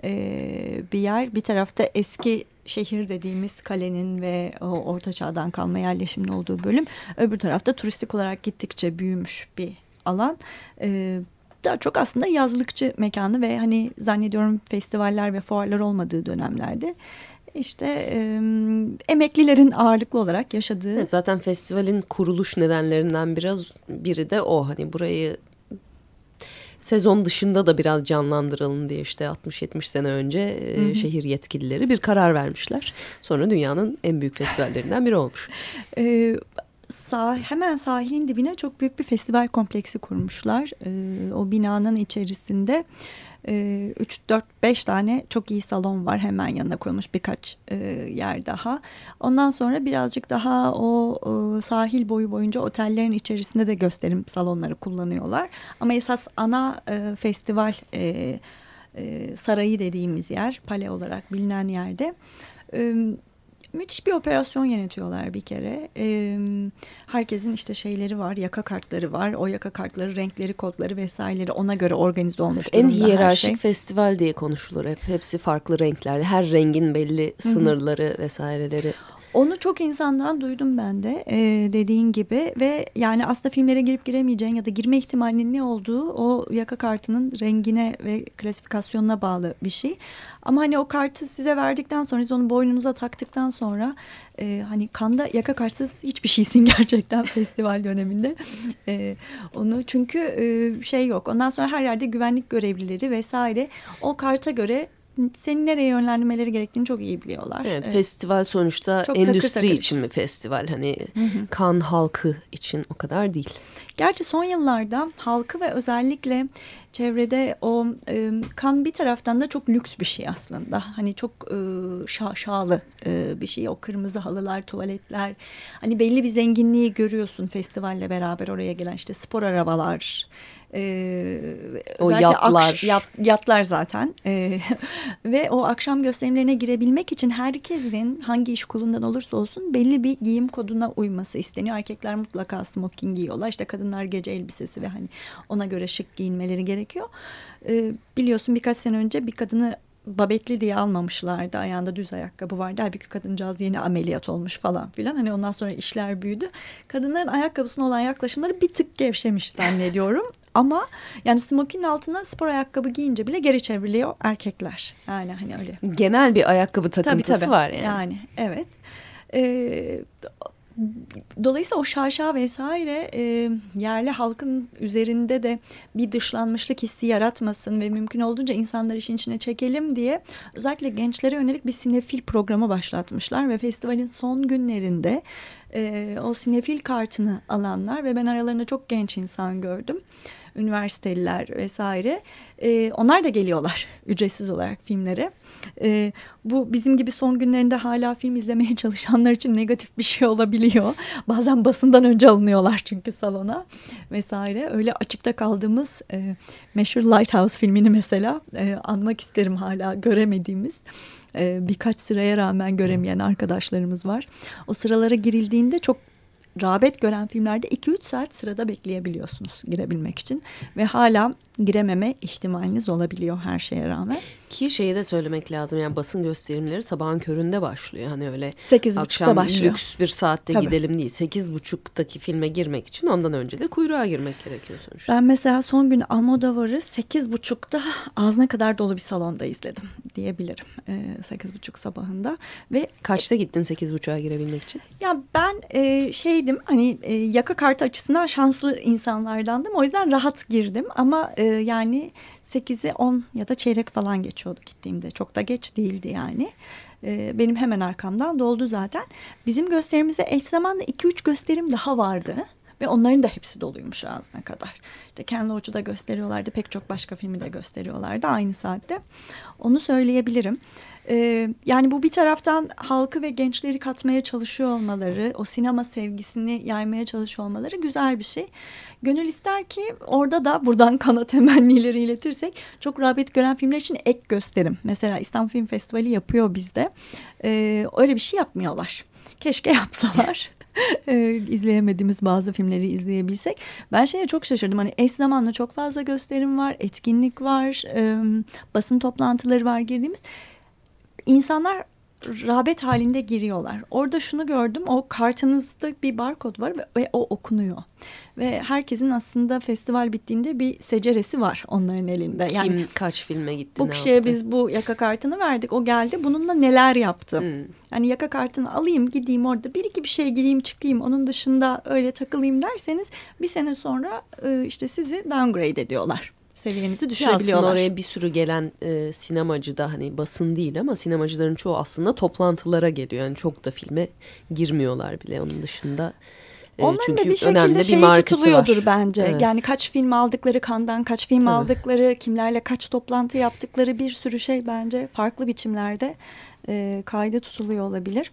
e, bir yer. Bir tarafta eski şehir dediğimiz kalenin ve o orta çağdan kalma yerleşimin olduğu bölüm. Öbür tarafta turistik olarak gittikçe büyümüş bir alan. E, daha çok aslında yazlıkçı mekanı ve hani zannediyorum festivaller ve fuarlar olmadığı dönemlerde işte e, emeklilerin ağırlıklı olarak yaşadığı Evet, zaten festivalin kuruluş nedenlerinden biraz biri de o. Hani burayı sezon dışında da biraz canlandıralım diye işte 60-70 sene önce e, Hı hı. şehir yetkilileri bir karar vermişler. Sonra dünyanın en büyük festivallerinden biri olmuş. Ee, sah hemen sahilin dibine çok büyük bir festival kompleksi kurmuşlar. Ee, o binanın içerisinde e, 3-4-5 tane çok iyi salon var hemen yanına koymuş birkaç e, yer daha. Ondan sonra birazcık daha o e, sahil boyu boyunca otellerin içerisinde de gösterim salonları kullanıyorlar. Ama esas ana e, festival e, e, sarayı dediğimiz yer pale olarak bilinen yerde. E, müthiş bir operasyon yönetiyorlar bir kere. Ee, herkesin işte şeyleri var, yaka kartları var. O yaka kartları, renkleri, kodları vesaireleri ona göre organize olmuş En durumda her hiyerarşik şey. festival diye konuşulur hep. Hepsi farklı renklerde. Her rengin belli sınırları vesaireleri. Onu çok insandan duydum ben de e, dediğin gibi ve yani aslında filmlere girip giremeyeceğin ya da girme ihtimalinin ne olduğu o yaka kartının rengine ve klasifikasyonuna bağlı bir şey. Ama hani o kartı size verdikten sonra siz onu boynunuza taktıktan sonra e, hani kanda yaka kartsız hiçbir şeysin gerçekten festival döneminde. E, onu çünkü e, şey yok. Ondan sonra her yerde güvenlik görevlileri vesaire o karta göre seni nereye yönlendirmeleri gerektiğini çok iyi biliyorlar. Evet, E, festival sonuçta Çok takır endüstri takır için mi festival? Hani kan halkı için o kadar değil. Gerçi son yıllarda halkı ve özellikle çevrede o e, kan bir taraftan da çok lüks bir şey aslında. Hani çok e, şaşalı e, bir şey. O kırmızı halılar, tuvaletler. Hani belli bir zenginliği görüyorsun festivalle beraber oraya gelen işte spor arabalar. E, O yatlar. akş- yat- yatlar zaten. E, ve o akşam gösterimlerine girebilmek için herkesin hangi iş kolundan olursa olsun belli bir giyim koduna uyması isteniyor. Erkekler mutlaka smoking giyiyorlar. İşte kadınlar gece elbisesi ve hani ona göre şık giyinmeleri gerekiyor. Ee, biliyorsun birkaç sene önce bir kadını babetli diye almamışlardı. Ayağında düz ayakkabı vardı. Halbuki kadıncağız yeni ameliyat olmuş falan filan. Hani ondan sonra işler büyüdü. Kadınların ayakkabısına olan yaklaşımları bir tık gevşemiş zannediyorum. Ama yani smokinin altına spor ayakkabı giyince bile geri çevriliyor erkekler. Yani hani öyle Genel bir ayakkabı takıntısı tabii, tabii. var yani. Yani evet. Ee, dolayısıyla o şaşa vesaire e, yerli halkın üzerinde de bir dışlanmışlık hissi yaratmasın ve mümkün olduğunca insanları işin içine çekelim diye özellikle gençlere yönelik bir sinefil programı başlatmışlar ve festivalin son günlerinde e, o sinefil kartını alanlar ve ben aralarında çok genç insan gördüm üniversiteliler vesaire e, onlar da geliyorlar ücretsiz olarak filmlere. E, bu bizim gibi son günlerinde hala film izlemeye çalışanlar için negatif bir şey olabiliyor. Bazen basından önce alınıyorlar çünkü salona vesaire. Öyle açıkta kaldığımız e, meşhur Lighthouse filmini mesela e, anmak isterim hala göremediğimiz. E, birkaç sıraya rağmen göremeyen arkadaşlarımız var. O sıralara girildiğinde çok rağbet gören filmlerde 2-3 saat sırada bekleyebiliyorsunuz girebilmek için. Ve hala girememe ihtimaliniz olabiliyor her şeye rağmen. Ki şeyi de söylemek lazım yani basın gösterimleri sabahın köründe başlıyor. Hani öyle 8.30'da akşam başlıyor. lüks bir saatte Tabii. gidelim değil. Sekiz buçuktaki filme girmek için ondan önce de kuyruğa girmek gerekiyor sonuçta. Ben mesela son gün Almodovar'ı 8.30'da ağzına kadar dolu bir salonda izledim diyebilirim. Ee, 8.30 sabahında ve Kaçta gittin sekiz buçuğa girebilmek için? Ya ben e, şeydim hani e, yaka kartı açısından şanslı insanlardandım. O yüzden rahat girdim ama e, yani 8'i 10 ya da çeyrek falan geçiyordu gittiğimde. Çok da geç değildi yani. E, benim hemen arkamdan doldu zaten. Bizim gösterimize eş zamanlı 2-3 gösterim daha vardı. Ve onların da hepsi doluymuş ağzına kadar. İşte Ken Loach'u da gösteriyorlardı. Pek çok başka filmi de gösteriyorlardı aynı saatte. Onu söyleyebilirim. Ee, yani bu bir taraftan halkı ve gençleri katmaya çalışıyor olmaları, o sinema sevgisini yaymaya çalışıyor olmaları güzel bir şey. Gönül ister ki orada da buradan kana temennileri iletirsek çok rağbet gören filmler için ek gösterim. Mesela İstanbul Film Festivali yapıyor bizde. Ee, öyle bir şey yapmıyorlar. Keşke yapsalar. e, izleyemediğimiz bazı filmleri izleyebilsek. Ben şeye çok şaşırdım. Hani eş zamanlı çok fazla gösterim var, etkinlik var, e, basın toplantıları var girdiğimiz. İnsanlar rağbet halinde giriyorlar. Orada şunu gördüm. O kartınızda bir barkod var ve, ve o okunuyor. Ve herkesin aslında festival bittiğinde bir seceresi var onların elinde. Yani Kim kaç filme gitti bu kişiye yaptı? biz bu yaka kartını verdik. O geldi. Bununla neler yaptı? Hmm. Yani yaka kartını alayım gideyim orada bir iki bir şey gireyim çıkayım onun dışında öyle takılayım derseniz bir sene sonra e, işte sizi downgrade ediyorlar. Seviyenizi Ki aslında düşürebiliyorlar. oraya bir sürü gelen e, sinemacı da hani basın değil ama sinemacıların çoğu aslında toplantılara geliyor. Yani çok da filme girmiyorlar bile onun dışında. E, Onların çünkü da bir şekilde bir şey tutuluyordur var. bence. Evet. Yani kaç film aldıkları kandan, kaç film Tabii. aldıkları, kimlerle kaç toplantı yaptıkları bir sürü şey bence farklı biçimlerde e, kayda tutuluyor olabilir.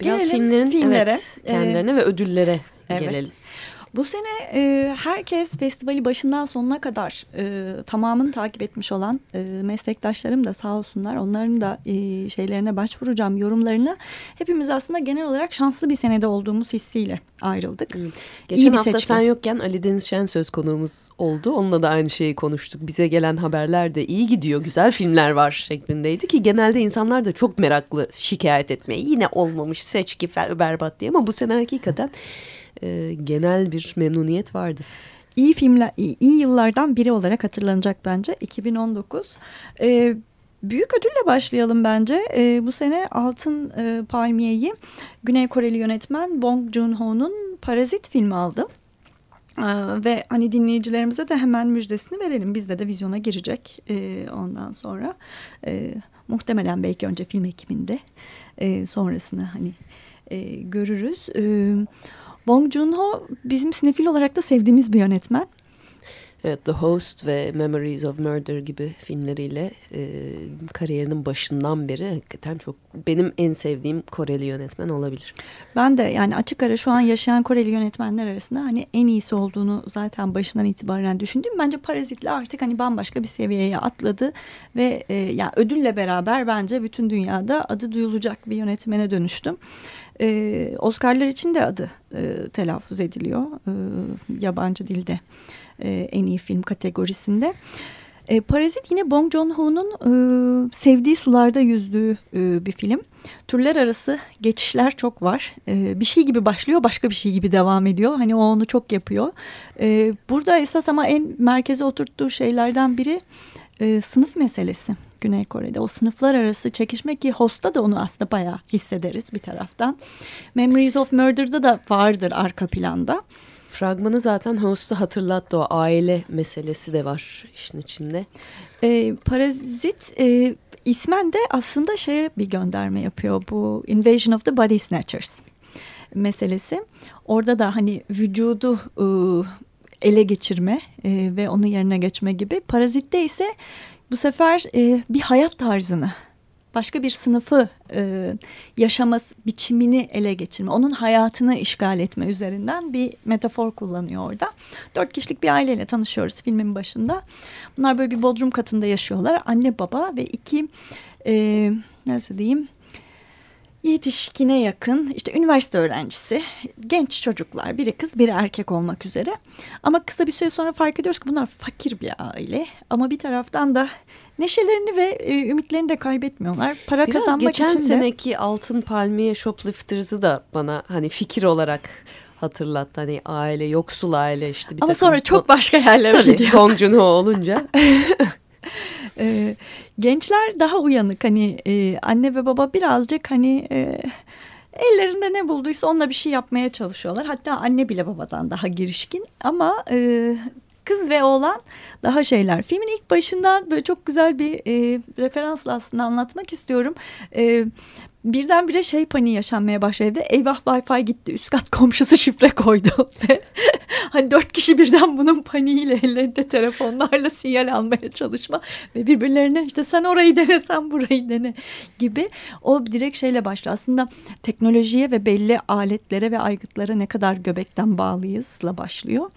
Biraz Gelelim filmlerin filmlere. evet, kendilerine ve ödüllere evet. gelelim. Bu sene e, herkes festivali başından sonuna kadar e, tamamını takip etmiş olan e, meslektaşlarım da sağ olsunlar. Onların da e, şeylerine başvuracağım yorumlarına. Hepimiz aslında genel olarak şanslı bir senede olduğumuz hissiyle ayrıldık. Evet. İyi Geçen bir hafta seçki. sen yokken Ali Deniz Şen söz konuğumuz oldu. Onunla da aynı şeyi konuştuk. Bize gelen haberler de iyi gidiyor, güzel filmler var şeklindeydi ki genelde insanlar da çok meraklı şikayet etmeye. Yine olmamış seçki berbat diye ama bu sene hakikaten e, genel bir memnuniyet vardı. iyi filmler, iyi, yıllardan biri olarak hatırlanacak bence 2019. Ee, büyük ödülle başlayalım bence. Ee, bu sene Altın e, Palmiye'yi Güney Koreli yönetmen Bong Joon-ho'nun Parazit filmi aldı. Ee, ve hani dinleyicilerimize de hemen müjdesini verelim. Bizde de vizyona girecek ee, ondan sonra. Ee, muhtemelen belki önce film ekiminde e, sonrasını hani e, görürüz. Ee, Bong Joon-ho bizim sinefil olarak da sevdiğimiz bir yönetmen. Evet, The Host ve Memories of Murder gibi filmleriyle e, kariyerinin başından beri hakikaten çok benim en sevdiğim Koreli yönetmen olabilir. Ben de yani açık ara şu an yaşayan Koreli yönetmenler arasında hani en iyisi olduğunu zaten başından itibaren düşündüm. Bence Parazit'le artık hani bambaşka bir seviyeye atladı ve e, yani ödülle beraber bence bütün dünyada adı duyulacak bir yönetmene dönüştüm. E, Oscar'lar için de adı e, telaffuz ediliyor e, yabancı dilde e, en iyi film kategorisinde. E, Parazit yine Bong Joon-ho'nun e, sevdiği sularda yüzdüğü e, bir film. Türler arası geçişler çok var. E, bir şey gibi başlıyor, başka bir şey gibi devam ediyor. Hani o onu çok yapıyor. E, burada esas ama en merkeze oturttuğu şeylerden biri e, sınıf meselesi. Güney Kore'de o sınıflar arası çekişme ki Host'ta da onu aslında bayağı hissederiz bir taraftan. Memories of Murder'da da vardır arka planda. Fragmanı zaten Host'u hatırlattı o aile meselesi de var işin içinde. E, Parazit e, ismen de aslında şeye bir gönderme yapıyor bu Invasion of the Body Snatchers meselesi. Orada da hani vücudu e, ele geçirme e, ve onun yerine geçme gibi. Parazitte ise bu sefer e, bir hayat tarzını başka bir sınıfı e, yaşama biçimini ele geçirme, onun hayatını işgal etme üzerinden bir metafor kullanıyor orada. Dört kişilik bir aileyle tanışıyoruz filmin başında. Bunlar böyle bir bodrum katında yaşıyorlar. Anne baba ve iki e, nasıl diyeyim yetişkine yakın işte üniversite öğrencisi genç çocuklar biri kız biri erkek olmak üzere ama kısa bir süre sonra fark ediyoruz ki bunlar fakir bir aile ama bir taraftan da neşelerini ve e, ümitlerini de kaybetmiyorlar para Biraz kazanmak geçen için de seneki Altın Palmiye Shoplifters'ı da bana hani fikir olarak hatırlattı. Hani aile, yoksul aile işte. Bir ama takım- sonra çok başka yerlere Tabii gidiyor. Bong Joon-ho olunca. Ee, gençler daha uyanık hani e, anne ve baba birazcık hani e, ellerinde ne bulduysa onunla bir şey yapmaya çalışıyorlar. Hatta anne bile babadan daha girişkin ama e, kız ve oğlan daha şeyler. Filmin ilk başından böyle çok güzel bir e, referansla aslında anlatmak istiyorum. E, birdenbire şey paniği yaşanmaya başladı. Eyvah Wi-Fi gitti. Üst kat komşusu şifre koydu ve hani dört kişi birden bunun paniğiyle ellerinde telefonlarla sinyal almaya çalışma ve birbirlerine işte sen orayı dene sen burayı dene gibi o direkt şeyle başlıyor. Aslında teknolojiye ve belli aletlere ve aygıtlara ne kadar göbekten bağlıyızla başlıyor.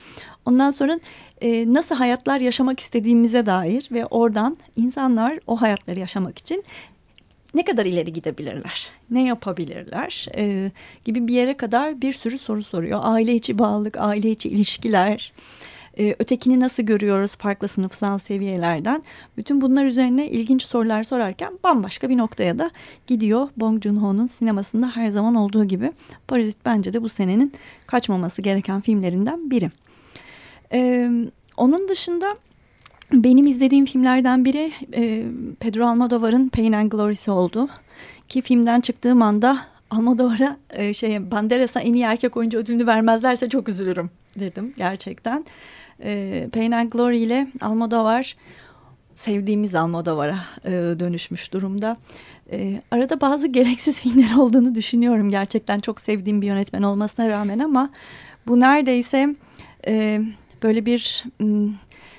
Ondan sonra e, nasıl hayatlar yaşamak istediğimize dair ve oradan insanlar o hayatları yaşamak için ne kadar ileri gidebilirler, ne yapabilirler e, gibi bir yere kadar bir sürü soru soruyor. Aile içi bağlılık, aile içi ilişkiler, e, ötekini nasıl görüyoruz farklı sınıfsal seviyelerden. Bütün bunlar üzerine ilginç sorular sorarken bambaşka bir noktaya da gidiyor. Bong Joon-ho'nun sinemasında her zaman olduğu gibi. Parazit bence de bu senenin kaçmaması gereken filmlerinden biri. E, onun dışında benim izlediğim filmlerden biri e, Pedro Almodovar'ın Pain and Glory'si oldu. Ki filmden çıktığım anda Almodovar'a e, şey Banderas'a en iyi erkek oyuncu ödülünü vermezlerse çok üzülürüm dedim gerçekten. E, Pain and Glory ile Almodovar sevdiğimiz Almodovar'a e, dönüşmüş durumda. E, arada bazı gereksiz filmler olduğunu düşünüyorum. Gerçekten çok sevdiğim bir yönetmen olmasına rağmen ama bu neredeyse e, böyle bir...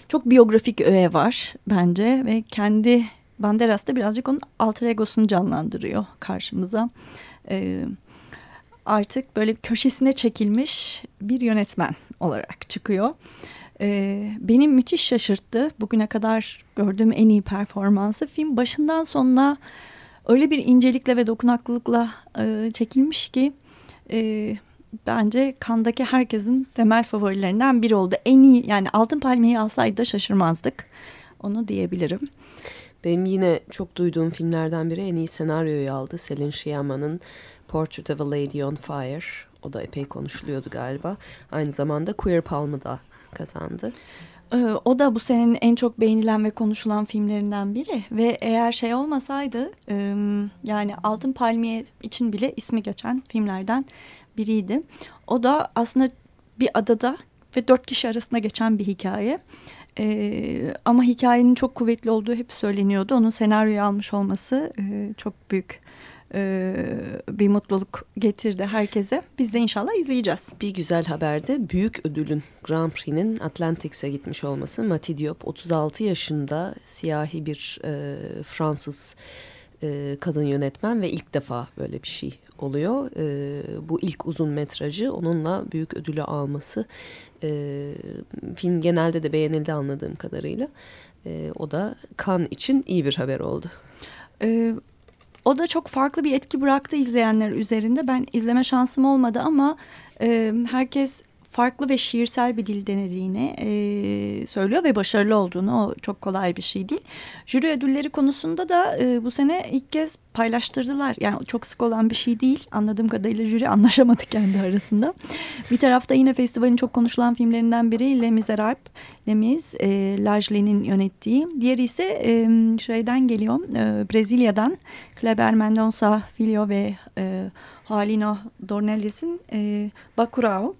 çok biyografik öğe var bence ve kendi Banderas da birazcık onun alter egosunu canlandırıyor karşımıza. Ee, artık böyle köşesine çekilmiş bir yönetmen olarak çıkıyor. Ee, beni müthiş şaşırttı. Bugüne kadar gördüğüm en iyi performansı. Film başından sonuna öyle bir incelikle ve dokunaklılıkla e, çekilmiş ki e, bence kandaki herkesin temel favorilerinden biri oldu. En iyi yani Altın Palmiye'yi alsaydı da şaşırmazdık. Onu diyebilirim. Benim yine çok duyduğum filmlerden biri en iyi senaryoyu aldı. Selin Sciamma'nın Portrait of a Lady on Fire. O da epey konuşuluyordu galiba. Aynı zamanda Queer Palm'ı da kazandı. Ee, o da bu senenin en çok beğenilen ve konuşulan filmlerinden biri ve eğer şey olmasaydı e, yani Altın Palmiye için bile ismi geçen filmlerden biriydi. O da aslında bir adada ve dört kişi arasında geçen bir hikaye. Ee, ama hikayenin çok kuvvetli olduğu hep söyleniyordu. Onun senaryoyu almış olması e, çok büyük e, bir mutluluk getirdi herkese. Biz de inşallah izleyeceğiz. Bir güzel haber de büyük ödülün Grand Prix'nin Atlantics'e gitmiş olması. Mati Diop 36 yaşında siyahi bir e, Fransız e, kadın yönetmen ve ilk defa böyle bir şey oluyor. E, bu ilk uzun metrajı onunla büyük ödülü alması. E, film genelde de beğenildi anladığım kadarıyla. E, o da kan için iyi bir haber oldu. Ee, o da çok farklı bir etki bıraktı izleyenler üzerinde. Ben izleme şansım olmadı ama e, herkes farklı ve şiirsel bir dil denediğini e, söylüyor ve başarılı olduğunu. O çok kolay bir şey değil. Jüri ödülleri konusunda da e, bu sene ilk kez paylaştırdılar. Yani çok sık olan bir şey değil. Anladığım kadarıyla jüri anlaşamadı kendi arasında. Bir tarafta yine festivalin çok konuşulan filmlerinden biri Les Miserables. Lemiz, e, Lajli'nin yönettiği. Diğeri ise e, şeyden geliyor, e, Brezilya'dan. Kleber Mendonça Filho ve e, Halino Dornelles'in e, Bacurau.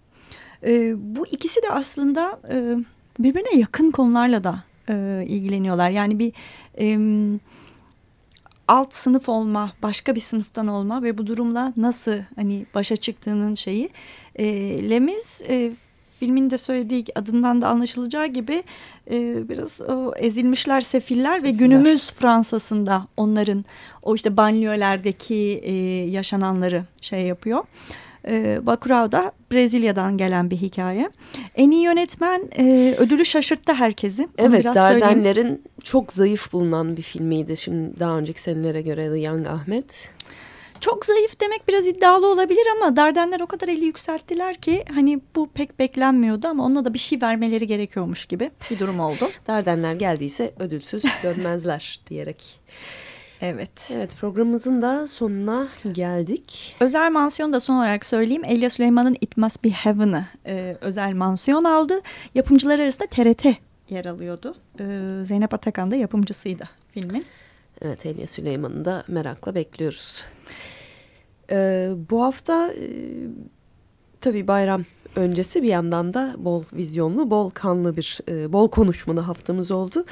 E, bu ikisi de aslında e, birbirine yakın konularla da e, ilgileniyorlar. Yani bir e, alt sınıf olma, başka bir sınıftan olma ve bu durumla nasıl hani başa çıktığının şeyi. E, Lemiz e, filmin de söylediği adından da anlaşılacağı gibi e, biraz o ezilmişler sefiller, Sefiller. ve günümüz Fransa'sında onların o işte banliyölerdeki e, yaşananları şey yapıyor. E, Bacurau da Brezilya'dan gelen bir hikaye. En iyi yönetmen e, ödülü şaşırttı herkesi. Onu Evet, söyleyeyim. Dardenler'in çok zayıf bulunan bir filmiydi. Şimdi daha önceki senelere göre The Young Ahmet. Çok zayıf demek biraz iddialı olabilir ama Dardenler o kadar eli yükselttiler ki hani bu pek beklenmiyordu ama ona da bir şey vermeleri gerekiyormuş gibi bir durum oldu. Dardenler geldiyse ödülsüz dönmezler diyerek. Evet. Evet programımızın da sonuna geldik. Özel mansiyon da son olarak söyleyeyim. Elia Süleyman'ın It Must Be Heaven'ı e, özel mansiyon aldı. Yapımcılar arasında TRT yer alıyordu. E, Zeynep Atakan da yapımcısıydı filmin. Evet Elia Süleyman'ı da merakla bekliyoruz. Ee, bu hafta e, tabii bayram öncesi bir yandan da bol vizyonlu, bol kanlı bir, e, bol konuşmalı haftamız oldu.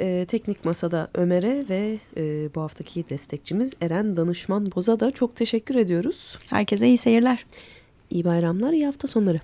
E, teknik Masada Ömer'e ve e, bu haftaki destekçimiz Eren Danışman Boz'a da çok teşekkür ediyoruz. Herkese iyi seyirler. İyi bayramlar, iyi hafta sonları.